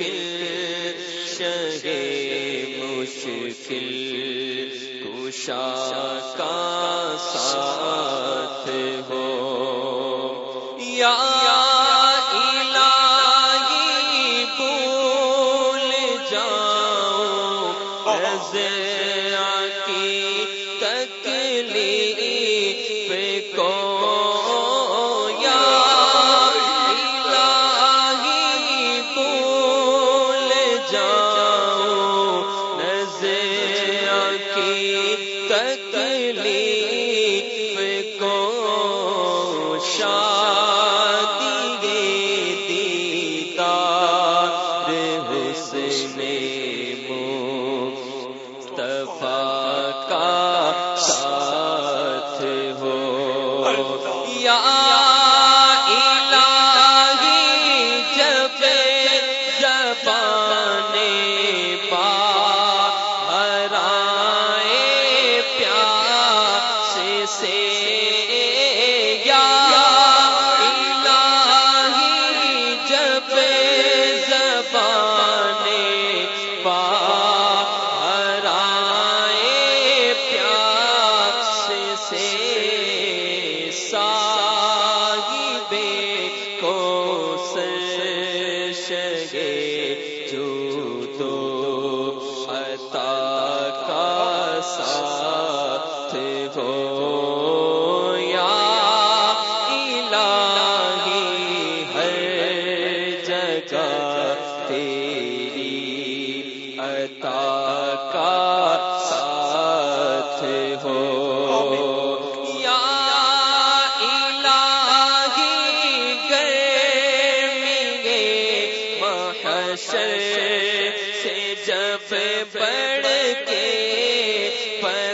مشکل مشکل کشا کا ساتھ ہو۔ یا بھول جاؤں۔ تک ہو یا الہی ہر جگہ تیری عطا کا ساتھ ہو یا الہی گرمی محشر سے جب بڑھ کے پر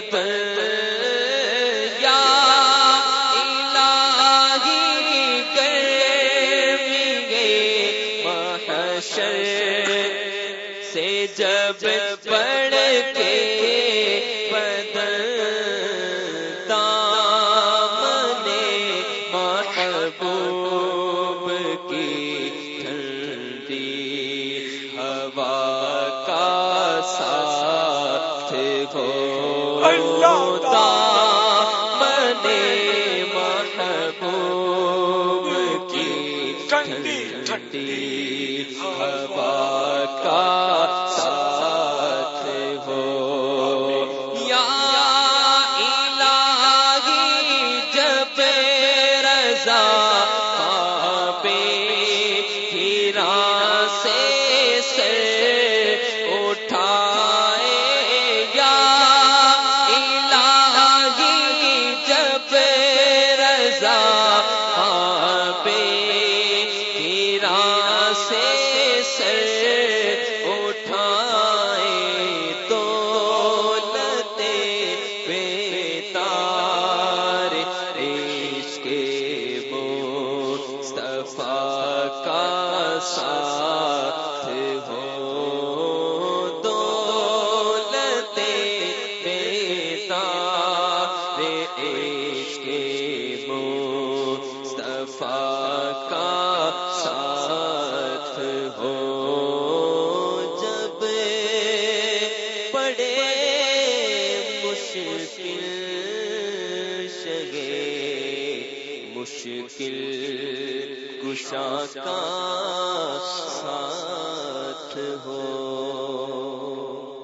جب پڑھ کے بدلتا منے محبوب کی ٹھنڈی ہوا کا ساتھ ہو ہوتا منے محبوب کی ٹھنڈی ہوا ساتھ ہو دولتے پیتا رے عشق مصطفیٰ۔ مشکل کشا کا ساتھ ہو۔